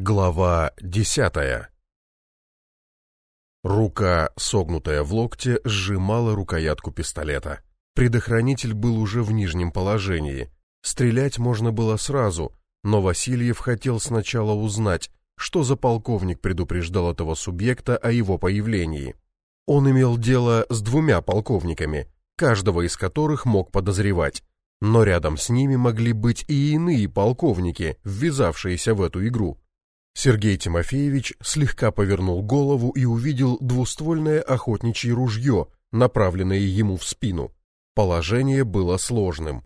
Глава десятая Рука, согнутая в локте, сжимала рукоятку пистолета. Предохранитель был уже в нижнем положении. Стрелять можно было сразу, но Васильев хотел сначала узнать, что за полковник предупреждал этого субъекта о его появлении. Он имел дело с двумя полковниками, каждого из которых мог подозревать, но рядом с ними могли быть и иные полковники, ввязавшиеся в эту игру. Сергей Тимофеевич слегка повернул голову и увидел двуствольное охотничье ружье, направленное ему в спину. Положение было сложным.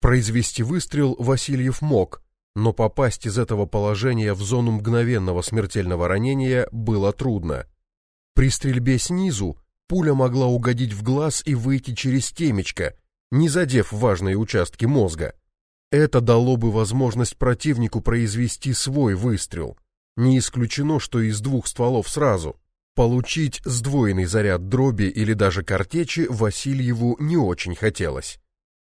Произвести выстрел Васильев мог, но попасть из этого положения в зону мгновенного смертельного ранения было трудно. При стрельбе снизу пуля могла угодить в глаз и выйти через темечко, не задев важные участки мозга. Это дало бы возможность противнику произвести свой выстрел. Не исключено, что из двух стволов сразу. Получить сдвоенный заряд дроби или даже картечи Васильеву не очень хотелось.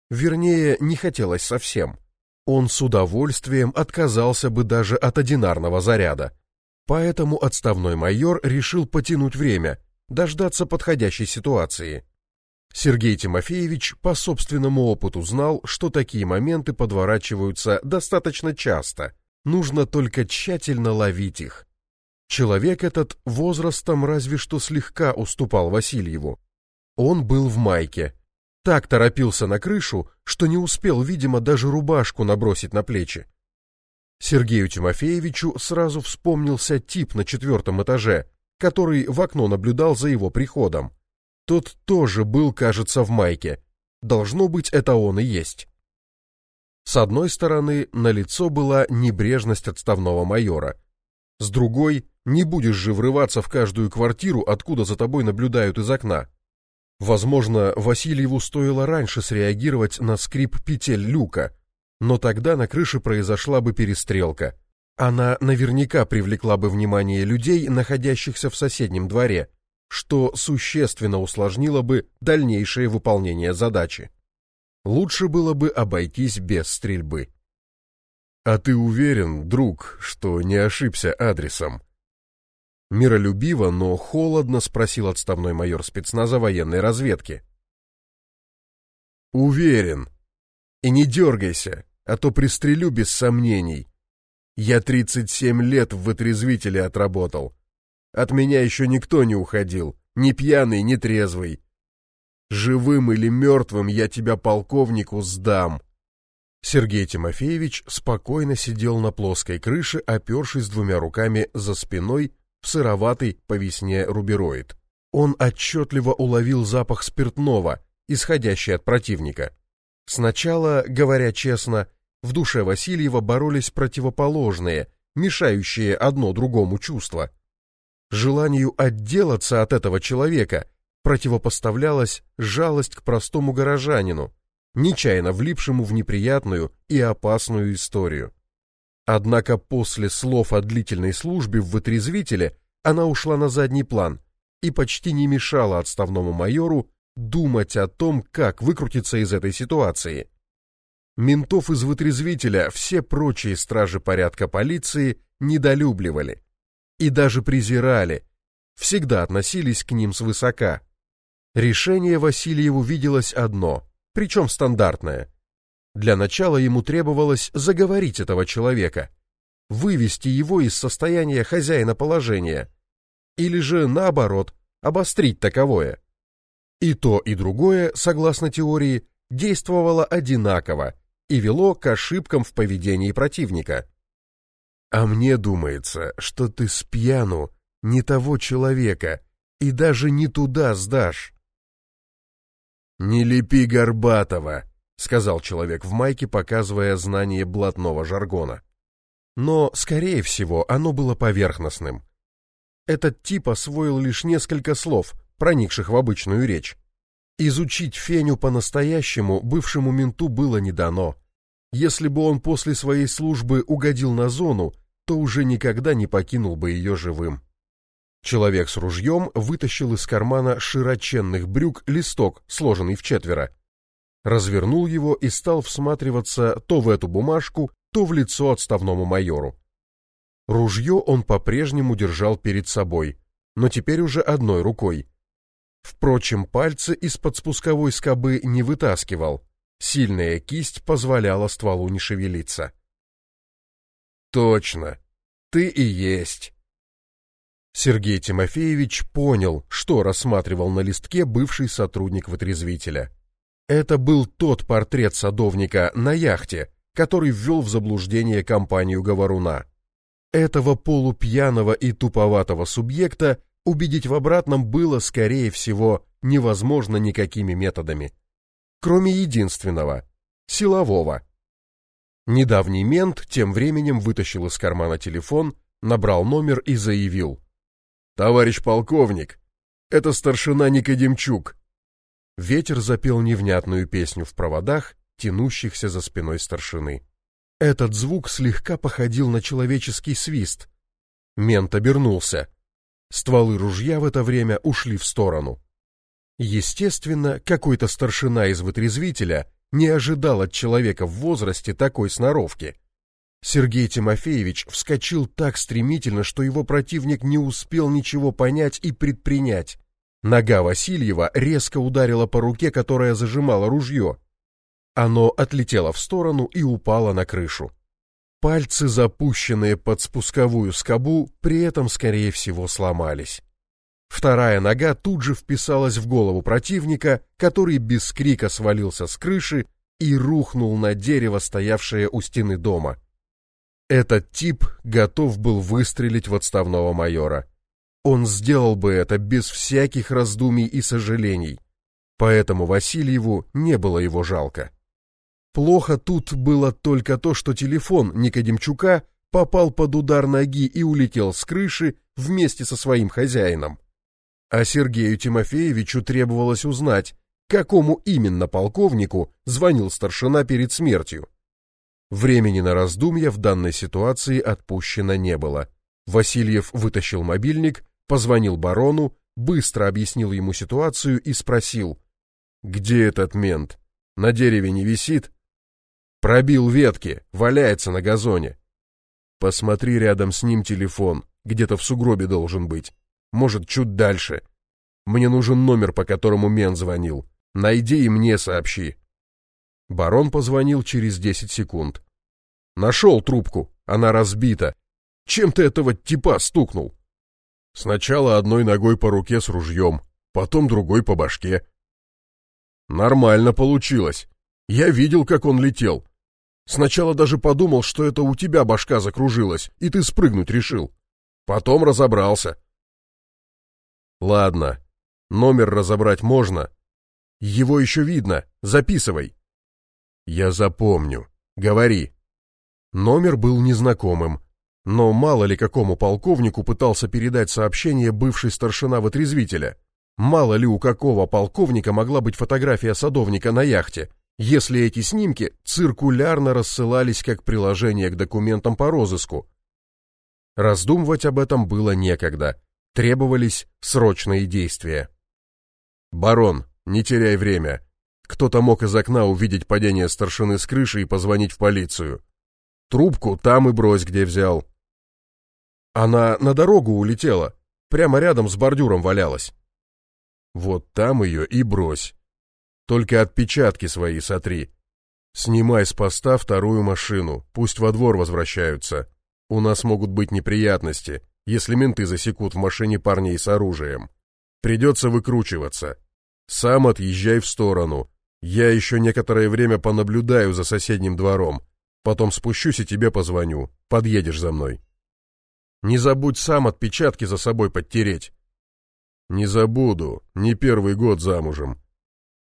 Вернее, не хотелось совсем. Он с удовольствием отказался бы даже от одинарного заряда. Поэтому отставной майор решил потянуть время, дождаться подходящей ситуации. Сергей Тимофеевич по собственному опыту знал, что такие моменты подворачиваются достаточно часто. Нужно только тщательно ловить их. Человек этот возрастом разве что слегка уступал Васильеву. Он был в майке. Так торопился на крышу, что не успел, видимо, даже рубашку набросить на плечи. Сергею Тимофеевичу сразу вспомнился тип на четвертом этаже, который в окно наблюдал за его приходом. Тот тоже был, кажется, в майке. Должно быть, это он и есть. С одной стороны, на лицо была небрежность отставного майора. С другой, не будешь же врываться в каждую квартиру, откуда за тобой наблюдают из окна. Возможно, Васильеву стоило раньше среагировать на скрип петель люка, но тогда на крыше произошла бы перестрелка. Она наверняка привлекла бы внимание людей, находящихся в соседнем дворе, что существенно усложнило бы дальнейшее выполнение задачи. Лучше было бы обойтись без стрельбы. А ты уверен, друг, что не ошибся адресом? Миролюбиво, но холодно спросил отставной майор спецназа военной разведки. Уверен. И не дергайся, а то пристрелю без сомнений. Я 37 лет в вытрезвителе отработал. От меня еще никто не уходил, ни пьяный, ни трезвый. Живым или мертвым я тебя полковнику сдам. Сергей Тимофеевич спокойно сидел на плоской крыше, опершись двумя руками за спиной в сыроватый по весне рубероид. Он отчетливо уловил запах спиртного, исходящий от противника. Сначала, говоря честно, в душе Васильева боролись противоположные, мешающие одно другому чувства. Желанию отделаться от этого человека противопоставлялась жалость к простому горожанину, нечаянно влипшему в неприятную и опасную историю. Однако после слов о длительной службе в вытрезвителе она ушла на задний план и почти не мешала отставному майору думать о том, как выкрутиться из этой ситуации. Ментов из вытрезвителя все прочие стражи порядка полиции недолюбливали и даже презирали, всегда относились к ним свысока. Решение Васильеву виделось одно, причем стандартное. Для начала ему требовалось заговорить этого человека, вывести его из состояния хозяина положения, или же, наоборот, обострить таковое. И то, и другое, согласно теории, действовало одинаково и вело к ошибкам в поведении противника. А мне думается, что ты с пьяну не того человека и даже не туда сдашь. Не лепи Горбатова, сказал человек в майке, показывая знание блатного жаргона. Но, скорее всего, оно было поверхностным. Этот тип освоил лишь несколько слов, проникших в обычную речь. Изучить Феню по-настоящему бывшему менту было не дано. Если бы он после своей службы угодил на зону, то уже никогда не покинул бы ее живым. Человек с ружьем вытащил из кармана широченных брюк листок, сложенный в четверо. Развернул его и стал всматриваться то в эту бумажку, то в лицо отставному майору. Ружье он по-прежнему держал перед собой, но теперь уже одной рукой. Впрочем, пальцы из-под спусковой скобы не вытаскивал. Сильная кисть позволяла стволу не шевелиться. «Точно, ты и есть!» Сергей Тимофеевич понял, что рассматривал на листке бывший сотрудник вытрезвителя. Это был тот портрет садовника на яхте, который ввел в заблуждение компанию Говоруна. Этого полупьяного и туповатого субъекта убедить в обратном было, скорее всего, невозможно никакими методами. Кроме единственного — силового. Недавний мент тем временем вытащил из кармана телефон, набрал номер и заявил. «Товарищ полковник, это старшина Никодимчук». Ветер запел невнятную песню в проводах, тянущихся за спиной старшины. Этот звук слегка походил на человеческий свист. Мент обернулся. Стволы ружья в это время ушли в сторону. Естественно, какой-то старшина из вытрезвителя не ожидал от человека в возрасте такой сноровки. Сергей Тимофеевич вскочил так стремительно, что его противник не успел ничего понять и предпринять. Нога Васильева резко ударила по руке, которая зажимала ружье. Оно отлетело в сторону и упало на крышу. Пальцы, запущенные под спусковую скобу, при этом, скорее всего, сломались. Вторая нога тут же вписалась в голову противника, который без крика свалился с крыши и рухнул на дерево, стоявшее у стены дома. Этот тип готов был выстрелить в отставного майора. Он сделал бы это без всяких раздумий и сожалений, поэтому Васильеву не было его жалко. Плохо тут было только то, что телефон Никодимчука попал под удар ноги и улетел с крыши вместе со своим хозяином. А Сергею Тимофеевичу требовалось узнать, какому именно полковнику звонил старшина перед смертью. Времени на раздумья в данной ситуации отпущено не было. Васильев вытащил мобильник, позвонил барону, быстро объяснил ему ситуацию и спросил, «Где этот мент? На дереве не висит?» «Пробил ветки, валяется на газоне». «Посмотри рядом с ним телефон, где-то в сугробе должен быть. Может, чуть дальше. Мне нужен номер, по которому Мен звонил. Найди и мне сообщи». Барон позвонил через 10 секунд. «Нашел трубку, она разбита. Чем ты этого типа стукнул?» «Сначала одной ногой по руке с ружьем, потом другой по башке». «Нормально получилось. Я видел, как он летел. Сначала даже подумал, что это у тебя башка закружилась, и ты спрыгнуть решил. Потом разобрался. Ладно, номер разобрать можно. Его еще видно, записывай. Я запомню. Говори. Номер был незнакомым, но мало ли какому полковнику пытался передать сообщение бывший старшина вытрезвителя. Мало ли у какого полковника могла быть фотография садовника на яхте, если эти снимки циркулярно рассылались как приложение к документам по розыску. Раздумывать об этом было некогда. Требовались срочные действия. «Барон, не теряй время. Кто-то мог из окна увидеть падение старшины с крыши и позвонить в полицию. Трубку там и брось, где взял». Она на дорогу улетела, прямо рядом с бордюром валялась. Вот там ее и брось. Только отпечатки свои сотри. Снимай с поста вторую машину, пусть во двор возвращаются. У нас могут быть неприятности, если менты засекут в машине парней с оружием. Придется выкручиваться. Сам отъезжай в сторону. Я еще некоторое время понаблюдаю за соседним двором. Потом спущусь и тебе позвоню. Подъедешь за мной. Не забудь сам отпечатки за собой подтереть. Не забуду, не первый год замужем.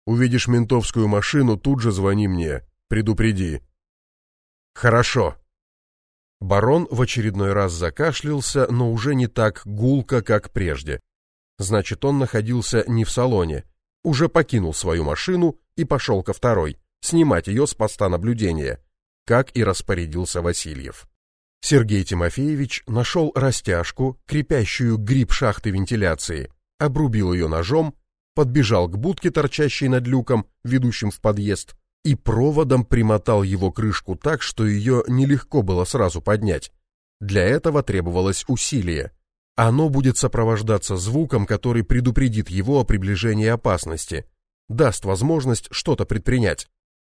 Увидишь ментовскую машину, тут же звони мне, предупреди. Хорошо. Барон в очередной раз закашлялся, но уже не так гулко, как прежде. Значит, он находился не в салоне, уже покинул свою машину и пошел ко второй, снимать ее с поста наблюдения, как и распорядился Васильев. Сергей Тимофеевич нашел растяжку, крепящую гриб шахты вентиляции, обрубил ее ножом, подбежал к будке, торчащей над люком, ведущим в подъезд, и проводом примотал его крышку так, что ее нелегко было сразу поднять. Для этого требовалось усилие. Оно будет сопровождаться звуком, который предупредит его о приближении опасности, даст возможность что-то предпринять.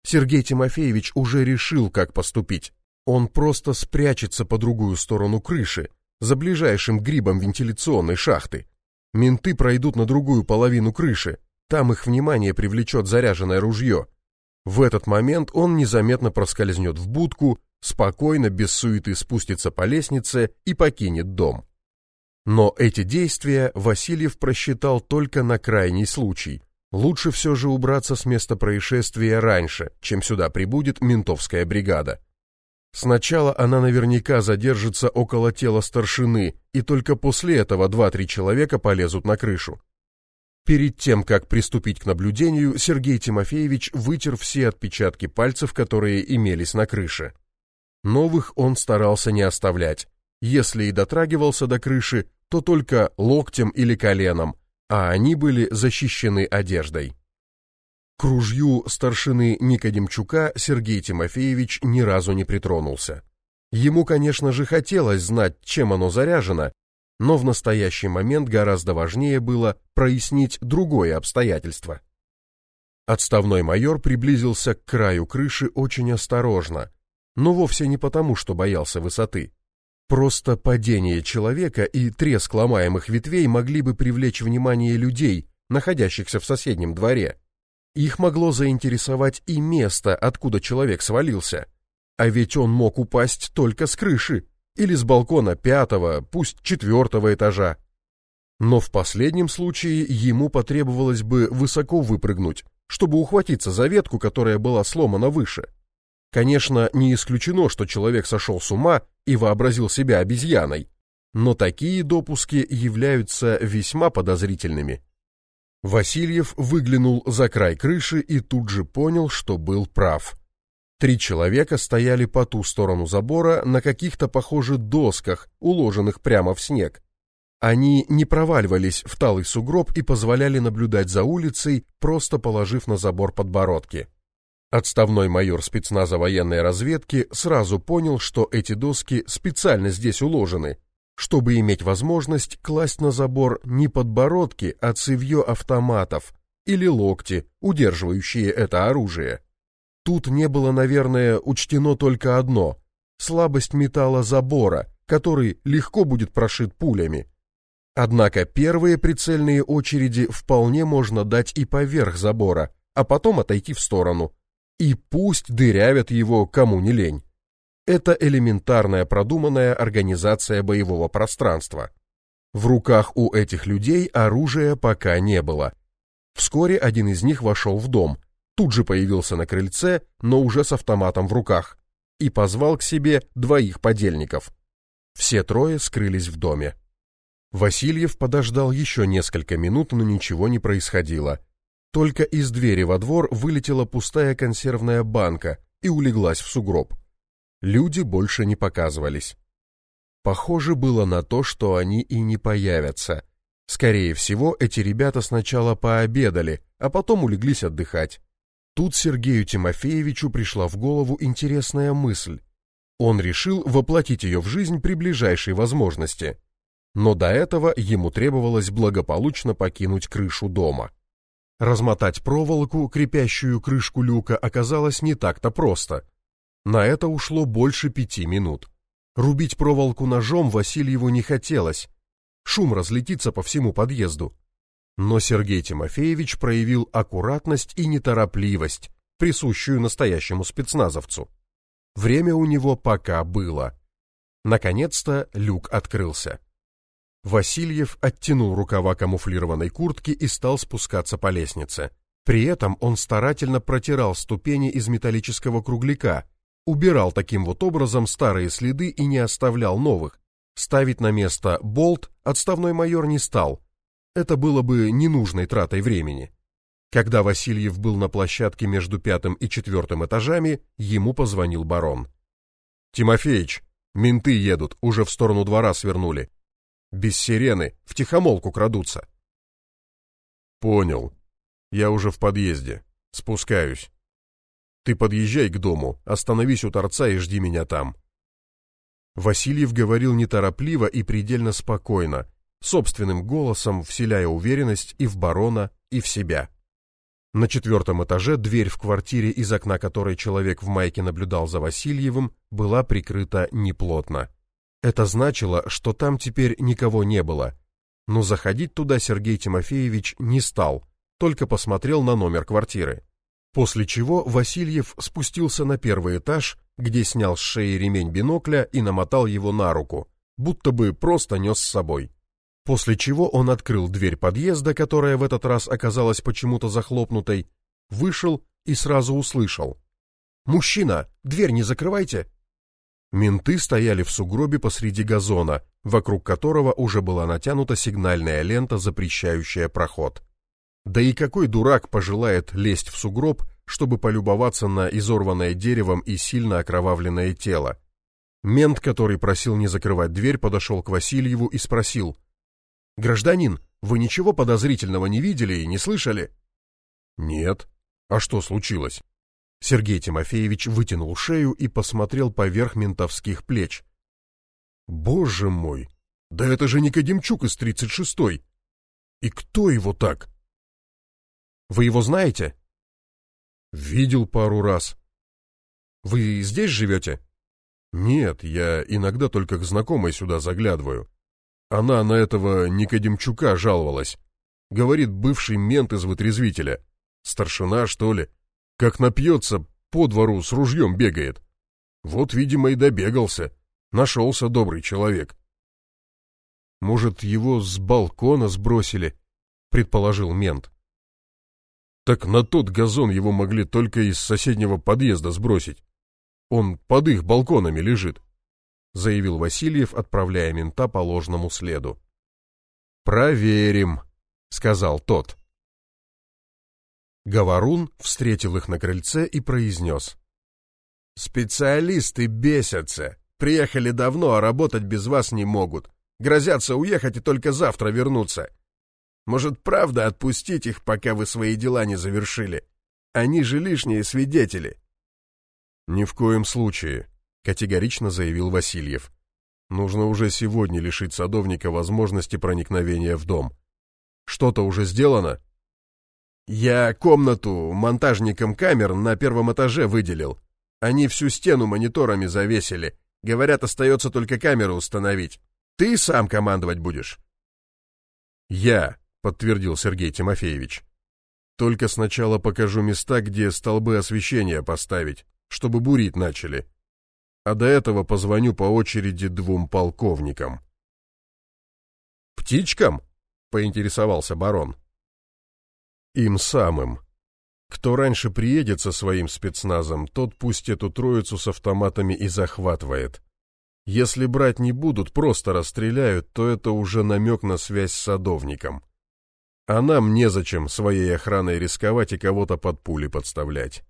Сергей Тимофеевич уже решил, как поступить. Он просто спрячется по другую сторону крыши, за ближайшим грибом вентиляционной шахты. Менты пройдут на другую половину крыши, там их внимание привлечет заряженное ружье. В этот момент он незаметно проскользнет в будку, спокойно, без суеты спустится по лестнице и покинет дом. Но эти действия Васильев просчитал только на крайний случай. Лучше все же убраться с места происшествия раньше, чем сюда прибудет ментовская бригада. Сначала она наверняка задержится около тела старшины, и только после этого два-три человека полезут на крышу. Перед тем, как приступить к наблюдению, Сергей Тимофеевич вытер все отпечатки пальцев, которые имелись на крыше. Новых он старался не оставлять. Если и дотрагивался до крыши, то только локтем или коленом, а они были защищены одеждой. К ружью старшины Никодимчука Сергей Тимофеевич ни разу не притронулся. Ему, конечно же, хотелось знать, чем оно заряжено, но в настоящий момент гораздо важнее было прояснить другое обстоятельство. Отставной майор приблизился к краю крыши очень осторожно, но вовсе не потому, что боялся высоты. Просто падение человека и треск ломаемых ветвей могли бы привлечь внимание людей, находящихся в соседнем дворе. Их могло заинтересовать и место, откуда человек свалился. А ведь он мог упасть только с крыши или с балкона пятого, пусть четвертого этажа. Но в последнем случае ему потребовалось бы высоко выпрыгнуть, чтобы ухватиться за ветку, которая была сломана выше. Конечно, не исключено, что человек сошел с ума и вообразил себя обезьяной, но такие допуски являются весьма подозрительными. Васильев выглянул за край крыши и тут же понял, что был прав. Три человека стояли по ту сторону забора на каких-то, похоже, досках, уложенных прямо в снег. Они не проваливались в талый сугроб и позволяли наблюдать за улицей, просто положив на забор подбородки. Отставной майор спецназа военной разведки сразу понял, что эти доски специально здесь уложены, чтобы иметь возможность класть на забор не подбородки, а цевьё автоматов или локти, удерживающие это оружие. Тут не было, наверное, учтено только одно – слабость металла забора, который легко будет прошит пулями. Однако первые прицельные очереди вполне можно дать и поверх забора, а потом отойти в сторону. И пусть дырявят его кому не лень. Это элементарная продуманная организация боевого пространства. В руках у этих людей оружия пока не было. Вскоре один из них вошел в дом, тут же появился на крыльце, но уже с автоматом в руках, и позвал к себе двоих подельников. Все трое скрылись в доме. Васильев подождал еще несколько минут, но ничего не происходило. Только из двери во двор вылетела пустая консервная банка и улеглась в сугроб. Люди больше не показывались. Похоже было на то, что они и не появятся. Скорее всего, эти ребята сначала пообедали, а потом улеглись отдыхать. Тут Сергею Тимофеевичу пришла в голову интересная мысль. Он решил воплотить ее в жизнь при ближайшей возможности. Но до этого ему требовалось благополучно покинуть крышу дома. Размотать проволоку, крепящую крышку люка, оказалось не так-то просто. На это ушло больше пяти минут. Рубить проволоку ножом Васильеву не хотелось. Шум разлетится по всему подъезду. Но Сергей Тимофеевич проявил аккуратность и неторопливость, присущую настоящему спецназовцу. Время у него пока было. Наконец-то люк открылся. Васильев оттянул рукава камуфлированной куртки и стал спускаться по лестнице. При этом он старательно протирал ступени из металлического кругляка, убирал таким вот образом старые следы и не оставлял новых. Ставить на место болт отставной майор не стал. Это было бы ненужной тратой времени. Когда Васильев был на площадке между пятым и четвертым этажами, ему позвонил барон. «Тимофеич, менты едут, уже в сторону двора свернули. Без сирены, в тихомолку крадутся». «Понял. Я уже в подъезде. Спускаюсь». Ты подъезжай к дому, остановись у торца и жди меня там. Васильев говорил неторопливо и предельно спокойно, собственным голосом вселяя уверенность и в барона, и в себя. На четвертом этаже дверь в квартире, из окна которой человек в майке наблюдал за Васильевым, была прикрыта неплотно. Это значило, что там теперь никого не было. Но заходить туда Сергей Тимофеевич не стал, только посмотрел на номер квартиры. После чего Васильев спустился на первый этаж, где снял с шеи ремень бинокля и намотал его на руку, будто бы просто нес с собой. После чего он открыл дверь подъезда, которая в этот раз оказалась почему-то захлопнутой, вышел и сразу услышал. «Мужчина, дверь не закрывайте!» Менты стояли в сугробе посреди газона, вокруг которого уже была натянута сигнальная лента, запрещающая проход. Да и какой дурак пожелает лезть в сугроб, чтобы полюбоваться на изорванное деревом и сильно окровавленное тело? Мент, который просил не закрывать дверь, подошел к Васильеву и спросил. «Гражданин, вы ничего подозрительного не видели и не слышали?» «Нет. А что случилось?» Сергей Тимофеевич вытянул шею и посмотрел поверх ментовских плеч. «Боже мой! Да это же Никодимчук из 36-й! И кто его так?» «Вы его знаете?» «Видел пару раз». «Вы здесь живете?» «Нет, я иногда только к знакомой сюда заглядываю. Она на этого Никодимчука жаловалась. Говорит, бывший мент из вытрезвителя. Старшина, что ли?» Как напьется, по двору с ружьем бегает. Вот, видимо, и добегался. Нашелся добрый человек. Может, его с балкона сбросили, предположил мент. Так на тот газон его могли только из соседнего подъезда сбросить. Он под их балконами лежит, заявил Васильев, отправляя мента по ложному следу. Проверим, сказал тот. Говорун встретил их на крыльце и произнес. «Специалисты бесятся. Приехали давно, а работать без вас не могут. Грозятся уехать и только завтра вернуться. Может, правда отпустить их, пока вы свои дела не завершили? Они же лишние свидетели». «Ни в коем случае», — категорично заявил Васильев. «Нужно уже сегодня лишить садовника возможности проникновения в дом. Что-то уже сделано?» Я комнату монтажникам камер на первом этаже выделил. Они всю стену мониторами завесили. Говорят, остается только камеру установить. Ты сам командовать будешь. Я, подтвердил Сергей Тимофеевич. Только сначала покажу места, где столбы освещения поставить, чтобы бурить начали. А до этого позвоню по очереди двум полковникам. Птичкам? поинтересовался барон. Им самым. Кто раньше приедет со своим спецназом, тот пусть эту троицу с автоматами и захватывает. Если брать не будут, просто расстреляют, то это уже намек на связь с садовником. А нам незачем своей охраной рисковать и кого-то под пули подставлять.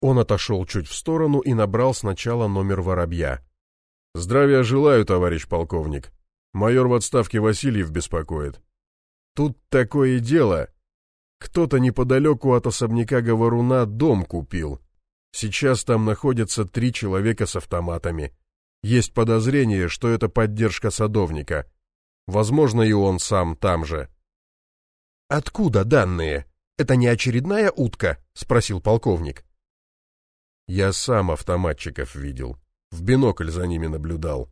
Он отошел чуть в сторону и набрал сначала номер воробья. «Здравия желаю, товарищ полковник. Майор в отставке Васильев беспокоит. Тут такое дело. Кто-то неподалеку от особняка Говоруна дом купил. Сейчас там находятся три человека с автоматами. Есть подозрение, что это поддержка садовника. Возможно, и он сам там же. «Откуда данные? Это не очередная утка?» — спросил полковник. Я сам автоматчиков видел. В бинокль за ними наблюдал.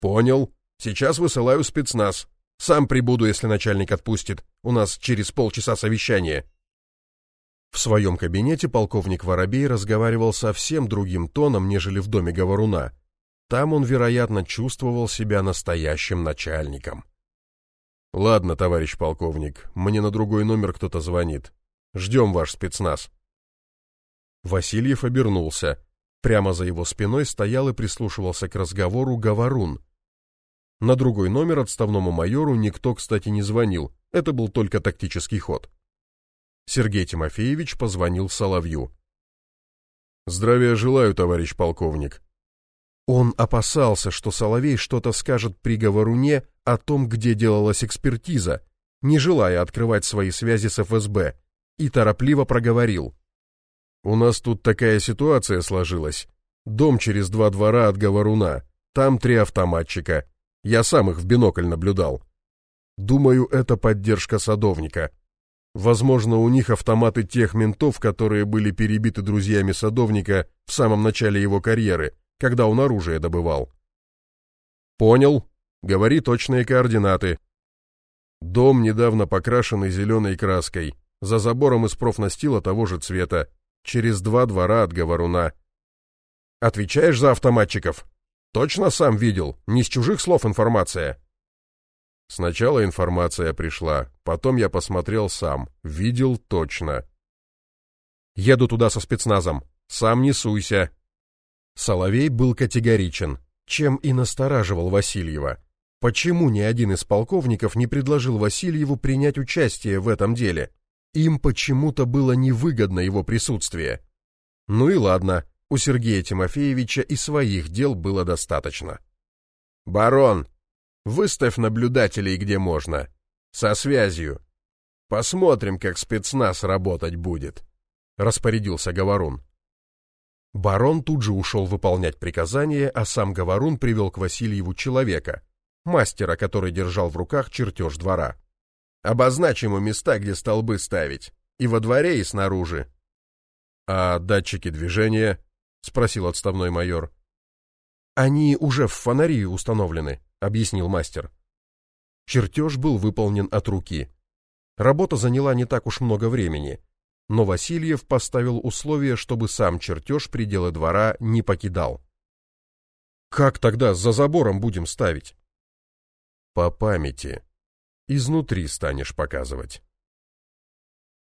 «Понял. Сейчас высылаю спецназ. Сам прибуду, если начальник отпустит. У нас через полчаса совещание. В своем кабинете полковник Воробей разговаривал совсем другим тоном, нежели в доме говоруна. Там он, вероятно, чувствовал себя настоящим начальником. Ладно, товарищ полковник, мне на другой номер кто-то звонит. Ждем ваш спецназ. Васильев обернулся. Прямо за его спиной стоял и прислушивался к разговору говорун, на другой номер отставному майору никто, кстати, не звонил, это был только тактический ход. Сергей Тимофеевич позвонил Соловью. «Здравия желаю, товарищ полковник». Он опасался, что Соловей что-то скажет при говоруне о том, где делалась экспертиза, не желая открывать свои связи с ФСБ, и торопливо проговорил. «У нас тут такая ситуация сложилась. Дом через два двора от Говоруна. Там три автоматчика. Я сам их в бинокль наблюдал. Думаю, это поддержка садовника. Возможно, у них автоматы тех ментов, которые были перебиты друзьями садовника в самом начале его карьеры, когда он оружие добывал. Понял. Говори точные координаты. Дом недавно покрашенный зеленой краской. За забором из профнастила того же цвета. Через два двора от Говоруна. Отвечаешь за автоматчиков? Точно сам видел, не с чужих слов информация. Сначала информация пришла, потом я посмотрел сам, видел точно. Еду туда со спецназом, сам не суйся. Соловей был категоричен, чем и настораживал Васильева. Почему ни один из полковников не предложил Васильеву принять участие в этом деле? Им почему-то было невыгодно его присутствие. Ну и ладно, у Сергея Тимофеевича и своих дел было достаточно. «Барон, выставь наблюдателей где можно. Со связью. Посмотрим, как спецназ работать будет», — распорядился Говорун. Барон тут же ушел выполнять приказание, а сам Говорун привел к Васильеву человека, мастера, который держал в руках чертеж двора. «Обозначь ему места, где столбы ставить, и во дворе, и снаружи». «А датчики движения?» Спросил отставной майор. Они уже в фонари установлены, объяснил мастер. Чертеж был выполнен от руки. Работа заняла не так уж много времени, но Васильев поставил условие, чтобы сам чертеж пределы двора не покидал. Как тогда за забором будем ставить? По памяти. Изнутри станешь показывать.